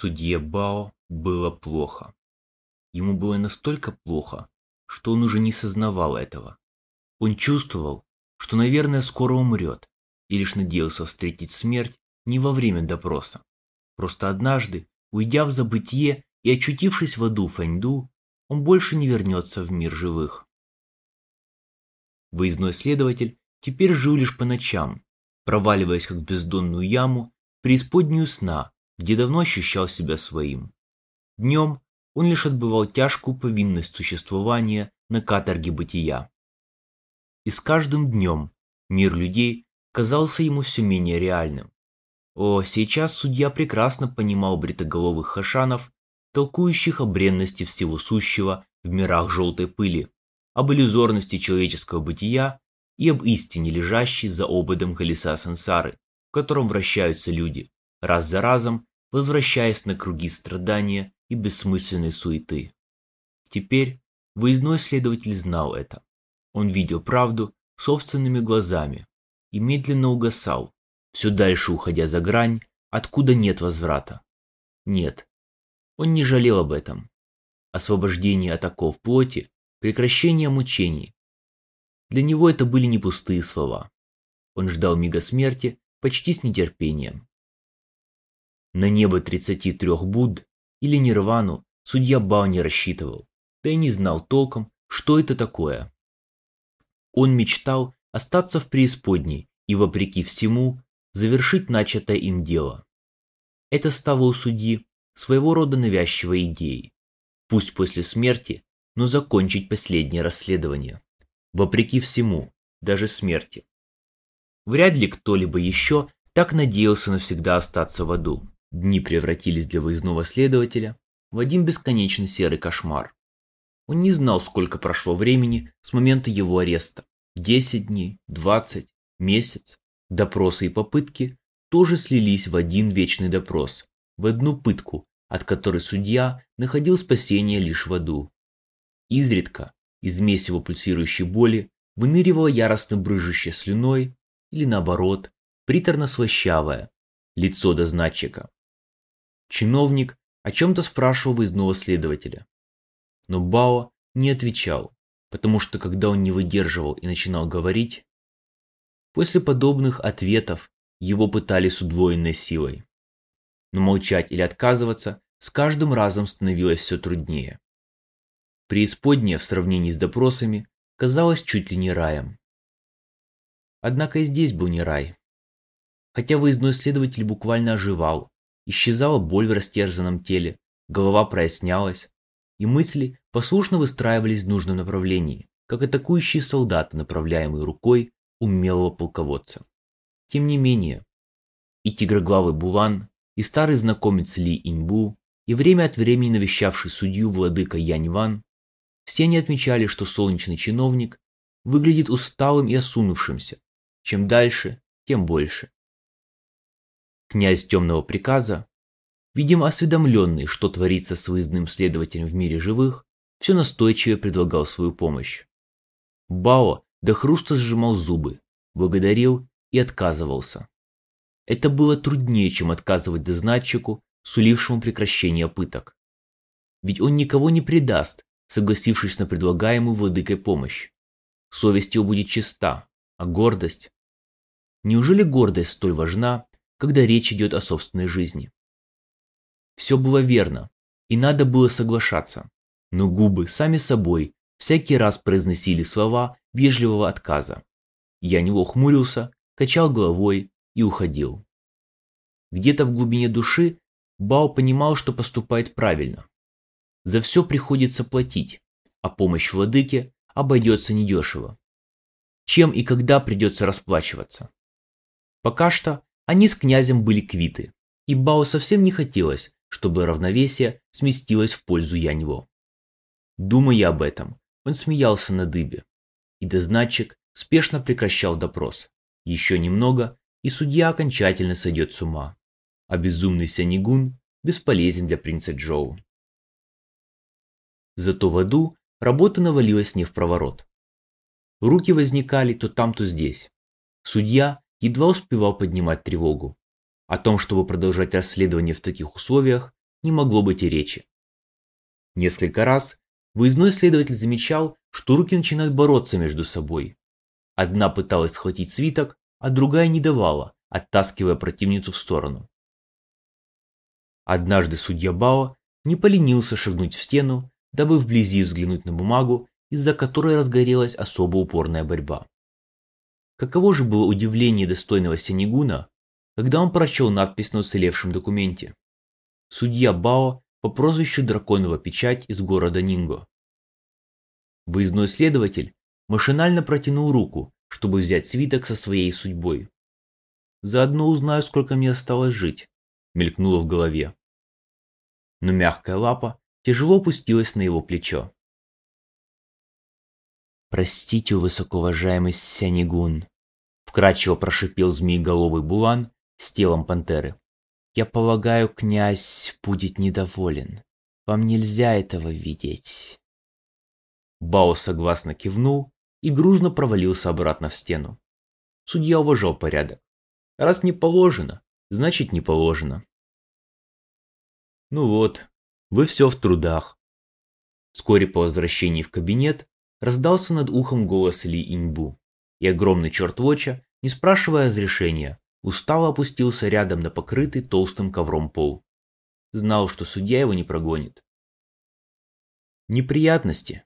Судье Бао было плохо. Ему было настолько плохо, что он уже не сознавал этого. Он чувствовал, что, наверное, скоро умрет, и лишь надеялся встретить смерть не во время допроса. Просто однажды, уйдя в забытье и очутившись в аду Фэньду, он больше не вернется в мир живых. Выездной следователь теперь жил лишь по ночам, проваливаясь как в бездонную яму, преисподнюю сна, где давно ощущал себя своим. Днем он лишь отбывал тяжкую повинность существования на каторге бытия. И с каждым днем мир людей казался ему все менее реальным. О, сейчас судья прекрасно понимал бритоголовых хашанов, толкующих о бренности всего сущего в мирах желтой пыли, об иллюзорности человеческого бытия и об истине, лежащей за ободом колеса сансары, в котором вращаются люди, раз за разом возвращаясь на круги страдания и бессмысленной суеты. Теперь выездной следователь знал это. Он видел правду собственными глазами и медленно угасал, все дальше уходя за грань, откуда нет возврата. Нет, он не жалел об этом. Освобождение от оков плоти, прекращение мучений. Для него это были не пустые слова. Он ждал мига смерти почти с нетерпением. На небо 33 Будд или Нирвану судья Бао не рассчитывал, да и не знал толком, что это такое. Он мечтал остаться в преисподней и, вопреки всему, завершить начатое им дело. Это стало у судьи своего рода навязчивой идеей. Пусть после смерти, но закончить последнее расследование. Вопреки всему, даже смерти. Вряд ли кто-либо еще так надеялся навсегда остаться в аду. Дни превратились для выездного следователя в один бесконечный серый кошмар. Он не знал, сколько прошло времени с момента его ареста. Десять дней, двадцать, месяц. Допросы и попытки тоже слились в один вечный допрос, в одну пытку, от которой судья находил спасение лишь в аду. Изредка, из месива пульсирующей боли, выныривала яростно брыжущая слюной или наоборот, приторно-слащавое лицо дозначика. Чиновник о чем-то спрашивал выездного следователя. Но Бао не отвечал, потому что когда он не выдерживал и начинал говорить, после подобных ответов его пытали с удвоенной силой. Но молчать или отказываться с каждым разом становилось все труднее. Преисподняя в сравнении с допросами казалась чуть ли не раем. Однако и здесь был не рай. Хотя выездной следователь буквально оживал, исчезала боль в растерзанном теле, голова прояснялась, и мысли послушно выстраивались в нужном направлении, как атакующие солдаты, направляемые рукой умелого полководца. Тем не менее, и тигроглавый Булан, и старый знакомец Ли Иньбу, и время от времени навещавший судью владыка Янь Ван, все они отмечали, что солнечный чиновник выглядит усталым и осунувшимся. Чем дальше, тем больше. Князь темного приказа, видимо осведомленный, что творится с выездным следователем в мире живых, все настойчиво предлагал свою помощь. Бао до хруста сжимал зубы, благодарил и отказывался. Это было труднее, чем отказывать дозначику, сулившему прекращение пыток. Ведь он никого не предаст, согласившись на предлагаемую владыкой помощь. Совесть его будет чиста, а гордость... Неужели гордость столь важна, когда речь идет о собственной жизни. Все было верно, и надо было соглашаться, но губы сами собой всякий раз произносили слова вежливого отказа. Я не хмурился, качал головой и уходил. Где-то в глубине души Бао понимал, что поступает правильно. За все приходится платить, а помощь владыке обойдется недешево. Чем и когда придется расплачиваться? Пока что они с князем были квиты, и Бао совсем не хотелось, чтобы равновесие сместилось в пользу Яньво. Думая об этом, он смеялся на дыбе, и дозначик спешно прекращал допрос. Еще немного, и судья окончательно сойдет с ума, а безумный Сянигун бесполезен для принца Джоу. Зато в аду работа навалилась не в проворот. Руки возникали то там, то здесь. Судья едва успевал поднимать тревогу. О том, чтобы продолжать расследование в таких условиях, не могло быть и речи. Несколько раз выездной следователь замечал, что руки начинают бороться между собой. Одна пыталась схватить свиток, а другая не давала, оттаскивая противницу в сторону. Однажды судья Бао не поленился шагнуть в стену, дабы вблизи взглянуть на бумагу, из-за которой разгорелась особо упорная борьба. Каково же было удивление достойного Сенегуна, когда он прочел надпись на уцелевшем документе. Судья Бао по прозвищу Драконова Печать из города Нинго. Выездной следователь машинально протянул руку, чтобы взять свиток со своей судьбой. «Заодно узнаю, сколько мне осталось жить», — мелькнуло в голове. Но мягкая лапа тяжело опустилась на его плечо. «Простите, высокоуважаемый Сянигун», — вкрадчиво прошипел змееголовый булан с телом пантеры. «Я полагаю, князь будет недоволен. Вам нельзя этого видеть». Бао согласно кивнул и грузно провалился обратно в стену. Судья уважал порядок. Раз не положено, значит не положено. Ну вот, вы все в трудах. Вскоре по возвращении в кабинет раздался над ухом голос Ли Иньбу, и огромный черт Воча, не спрашивая разрешения, устало опустился рядом на покрытый толстым ковром пол. Знал, что судья его не прогонит. Неприятности,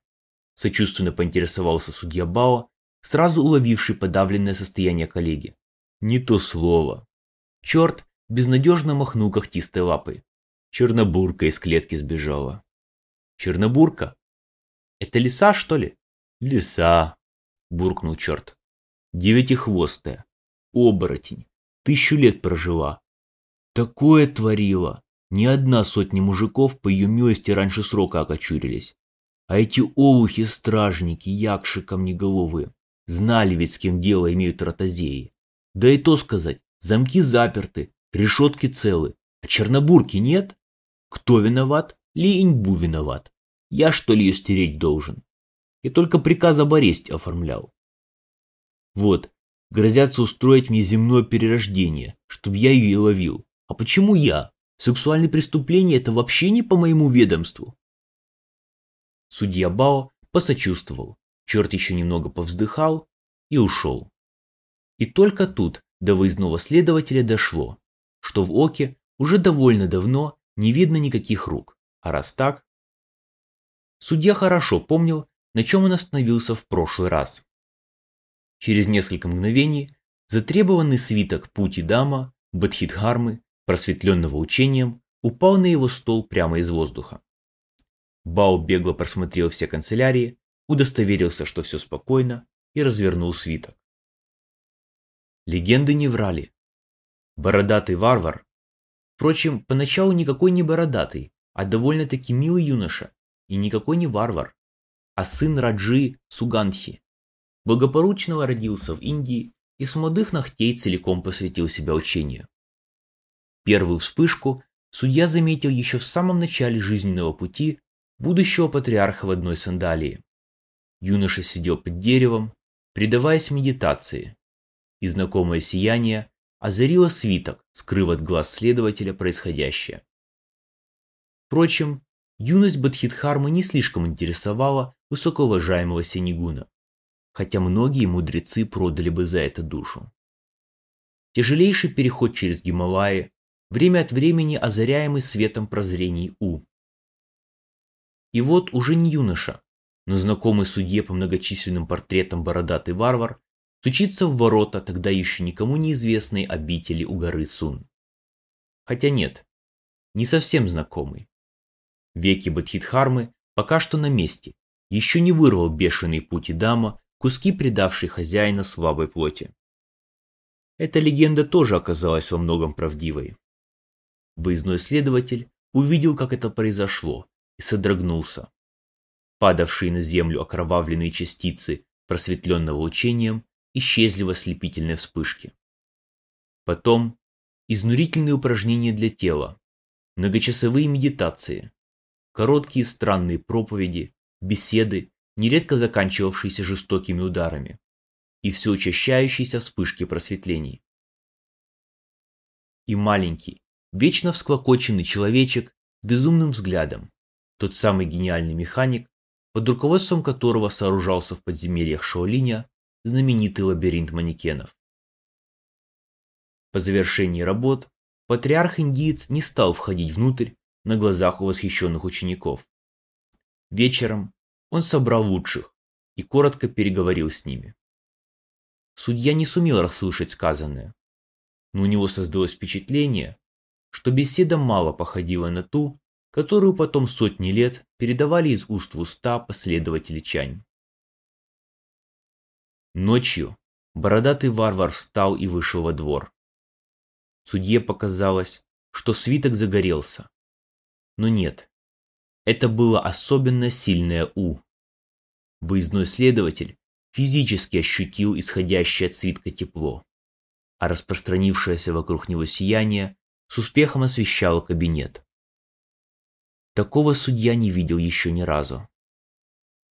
Сочувственно поинтересовался судья Бао, сразу уловивший подавленное состояние коллеги. Не то слово. Черт безнадежно махнул когтистой лапой. Чернобурка из клетки сбежала. Чернобурка? Это лиса, что ли? Лиса, буркнул черт. Девятихвостая. Оборотень. Тысячу лет прожила. Такое творила. Ни одна сотня мужиков по ее милости раньше срока окочурились. А эти олухи-стражники, якши камнеголовые, знали ведь, с кем дело имеют ротозеи. Да и то сказать, замки заперты, решетки целы, а чернобурки нет? Кто виноват? Ли Иньбу виноват. Я, что ли, ее стереть должен? Я только приказ об аресте оформлял. Вот, грозятся устроить мне земное перерождение, чтобы я ее и ловил. А почему я? Сексуальные преступления – это вообще не по моему ведомству. Судья Бао посочувствовал, черт еще немного повздыхал и ушел. И только тут до выездного следователя дошло, что в Оке уже довольно давно не видно никаких рук, а раз так... Судья хорошо помнил, на чем он остановился в прошлый раз. Через несколько мгновений затребованный свиток пути дама Бадхидхармы, просветленного учением, упал на его стол прямо из воздуха. Бао бегло просмотрел все канцелярии, удостоверился, что все спокойно, и развернул свиток. Легенды не врали. Бородатый варвар. Впрочем, поначалу никакой не бородатый, а довольно-таки милый юноша, и никакой не варвар, а сын Раджи Сугандхи. Благополучного родился в Индии и с молодых ногтей целиком посвятил себя учению. Первую вспышку судья заметил еще в самом начале жизненного пути будущего патриарха в одной сандалии. Юноша сидел под деревом, предаваясь медитации, и знакомое сияние озарило свиток, скрыв от глаз следователя происходящее. Впрочем, юность Бадхидхармы не слишком интересовала высокоуважаемого Сенегуна, хотя многие мудрецы продали бы за это душу. Тяжелейший переход через Гималаи, время от времени озаряемый светом прозрений У. И вот уже не юноша, но знакомый судье по многочисленным портретам бородатый варвар стучится в ворота тогда еще никому неизвестной обители у горы Сун. Хотя нет, не совсем знакомый. Веки Бадхидхармы пока что на месте, еще не вырвал бешеный путь и дама, куски предавшей хозяина слабой плоти. Эта легенда тоже оказалась во многом правдивой. Выездной следователь увидел, как это произошло, и содрогнулся. Падавшие на землю окровавленные частицы, просветленного учением, исчезли в ослепительной вспышке. Потом изнурительные упражнения для тела, многочасовые медитации, короткие странные проповеди, беседы, нередко заканчивавшиеся жестокими ударами, и все учащающиеся вспышки просветлений. И маленький, вечно всклокоченный человечек безумным взглядом. Тот самый гениальный механик, под руководством которого сооружался в подземельях Шаолиня знаменитый лабиринт манекенов. По завершении работ патриарх-индиец не стал входить внутрь на глазах у восхищенных учеников. Вечером он собрал лучших и коротко переговорил с ними. Судья не сумел расслышать сказанное, но у него создалось впечатление, что беседа мало походила на ту, которую потом сотни лет передавали из уст в уста последователи Чань. Ночью бородатый варвар встал и вышел во двор. Судье показалось, что свиток загорелся. Но нет, это было особенно сильное «у». Выездной следователь физически ощутил исходящее от свитка тепло, а распространившееся вокруг него сияние с успехом освещало кабинет. Такого судья не видел еще ни разу.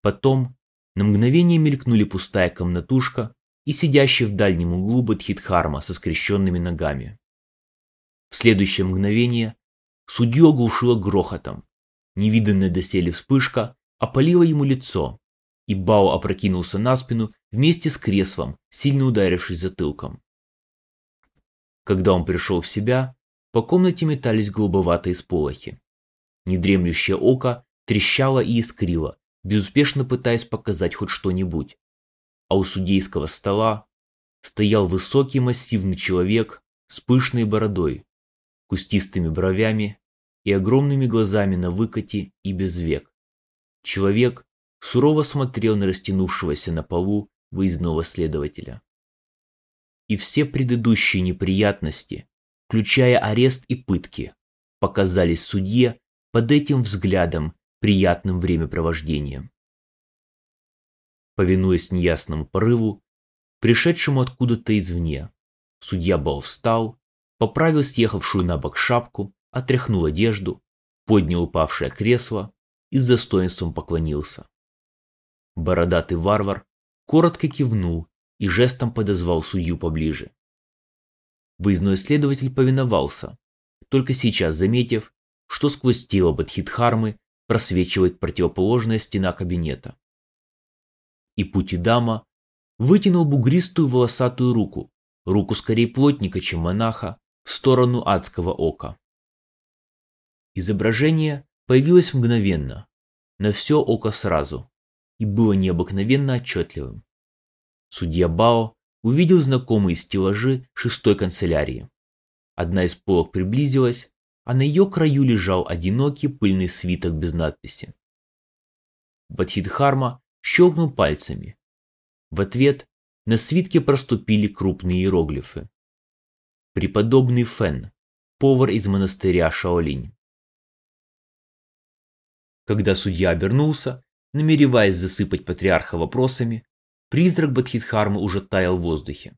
Потом на мгновение мелькнули пустая комнатушка и сидящий в дальнем углу Бадхидхарма со скрещенными ногами. В следующее мгновение судью оглушило грохотом. Невиданная доселе вспышка опалила ему лицо, и Бао опрокинулся на спину вместе с креслом, сильно ударившись затылком. Когда он пришел в себя, по комнате метались голубоватые сполохи. Недремлющее око трещало и искрило, безуспешно пытаясь показать хоть что-нибудь. А у судейского стола стоял высокий массивный человек с пышной бородой, кустистыми бровями и огромными глазами на выкате и без век. Человек сурово смотрел на растянувшегося на полу выездного следователя. И все предыдущие неприятности, включая арест и пытки, показались судье под этим взглядом приятным времяпровождением. Повинуясь неясному порыву, пришедшему откуда-то извне, судья Бал встал поправил съехавшую на бок шапку, отряхнул одежду, поднял упавшее кресло и с достоинством поклонился. Бородатый варвар коротко кивнул и жестом подозвал судью поближе. Выездной следователь повиновался, только сейчас заметив, что сквозь тело Бадхидхармы просвечивает противоположная стена кабинета. И Пути-дама вытянул бугристую волосатую руку, руку скорее плотника, чем монаха, в сторону адского ока. Изображение появилось мгновенно, на все око сразу, и было необыкновенно отчетливым. Судья Бао увидел знакомые стеллажи шестой канцелярии. Одна из полок приблизилась, а на ее краю лежал одинокий пыльный свиток без надписи. Бадхидхарма щелкнул пальцами. В ответ на свитке проступили крупные иероглифы преподобный Фен, повар из монастыря Шаолинь. Когда судья обернулся, намереваясь засыпать патриарха вопросами, призрак Бадхидхармы уже таял в воздухе.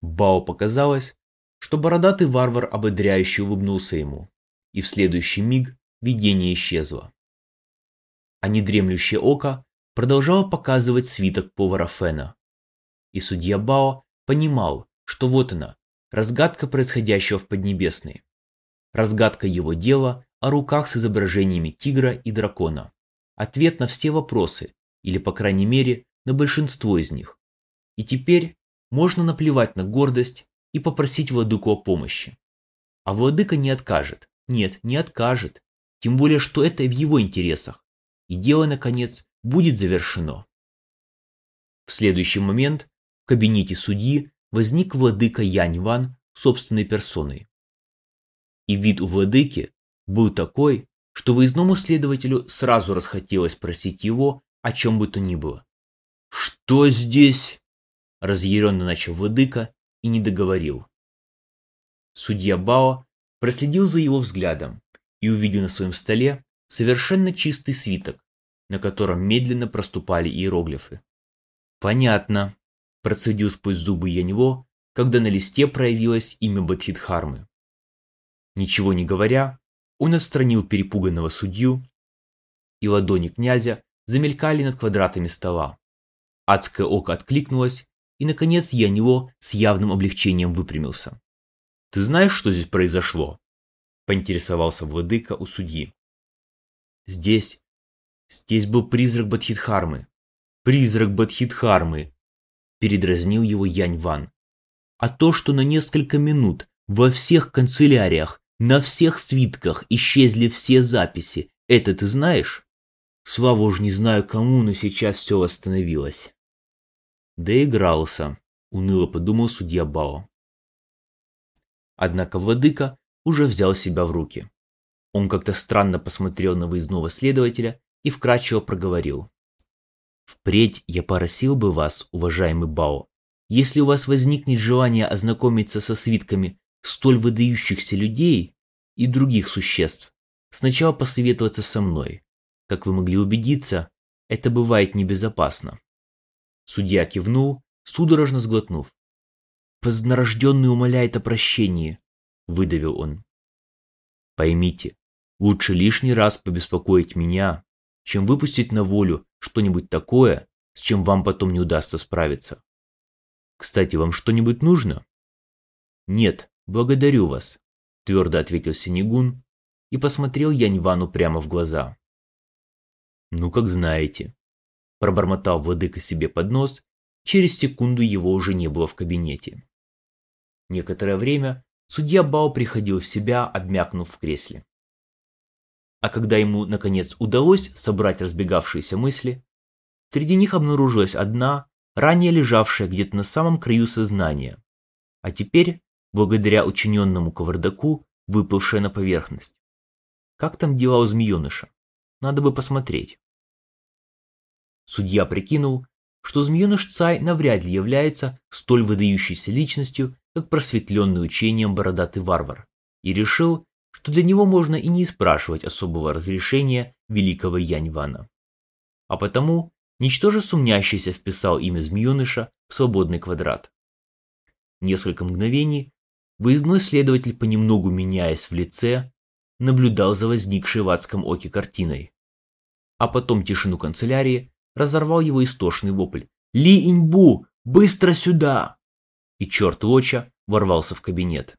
Бао показалось, что бородатый варвар ободряюще улыбнулся ему, и в следующий миг видение исчезло. А недремлющее око продолжало показывать свиток повара Фена. И судья Бао понимал, что вот она, разгадка происходящего в Поднебесной. Разгадка его дела о руках с изображениями тигра и дракона. Ответ на все вопросы, или по крайней мере на большинство из них. И теперь можно наплевать на гордость и попросить владыку о помощи. А владыка не откажет. Нет, не откажет. Тем более, что это в его интересах. И дело, наконец, будет завершено. В следующий момент в кабинете судьи возник владыка Янь-Ван собственной персоной. И вид у владыки был такой, что выездному следователю сразу расхотелось просить его о чем бы то ни было. «Что здесь?» – разъяренно начал владыка и не договорил. Судья Бао проследил за его взглядом и увидел на своем столе совершенно чистый свиток, на котором медленно проступали иероглифы. «Понятно», процедил сквозь зубы Яньло, когда на листе проявилось имя Бадхидхармы. Ничего не говоря, он отстранил перепуганного судью, и ладони князя замелькали над квадратами стола. Адское око откликнулось, и, наконец, Яньло с явным облегчением выпрямился. «Ты знаешь, что здесь произошло?» Поинтересовался владыка у судьи. Здесь, здесь был призрак Бадхидхармы. Призрак Бадхидхармы. Передразнил его Янь Ван. А то, что на несколько минут во всех канцеляриях, на всех свитках исчезли все записи, это ты знаешь? Слава уж не знаю кому, но сейчас все восстановилось. Доигрался, уныло подумал судья Бао. Однако владыка уже взял себя в руки. Он как-то странно посмотрел на выездного следователя и вкрадчиво проговорил. «Впредь я просил бы вас, уважаемый Бао, если у вас возникнет желание ознакомиться со свитками столь выдающихся людей и других существ, сначала посоветоваться со мной. Как вы могли убедиться, это бывает небезопасно». Судья кивнул, судорожно сглотнув. «Познарожденный умоляет о прощении», — выдавил он. «Поймите, лучше лишний раз побеспокоить меня, чем выпустить на волю что-нибудь такое, с чем вам потом не удастся справиться. Кстати, вам что-нибудь нужно?» «Нет, благодарю вас», — твердо ответил Синегун и посмотрел Яньвану прямо в глаза. «Ну, как знаете», Пробормотал владыка себе под нос, через секунду его уже не было в кабинете. Некоторое время судья Бао приходил в себя, обмякнув в кресле. А когда ему, наконец, удалось собрать разбегавшиеся мысли, среди них обнаружилась одна, ранее лежавшая где-то на самом краю сознания, а теперь, благодаря учиненному кавардаку, выплывшая на поверхность. Как там дела у змееныша? Надо бы посмотреть. Судья прикинул, что змееныш Цай навряд ли является столь выдающейся личностью, как просветленный учением бородатый варвар, и решил, что для него можно и не спрашивать особого разрешения великого Яньвана. А потому, ничтоже сумнящийся вписал имя змееныша в свободный квадрат. Несколько мгновений выездной следователь, понемногу меняясь в лице, наблюдал за возникшей в адском оке картиной. А потом тишину канцелярии разорвал его истошный вопль. «Ли Иньбу! Быстро сюда!» И черт Лоча ворвался в кабинет.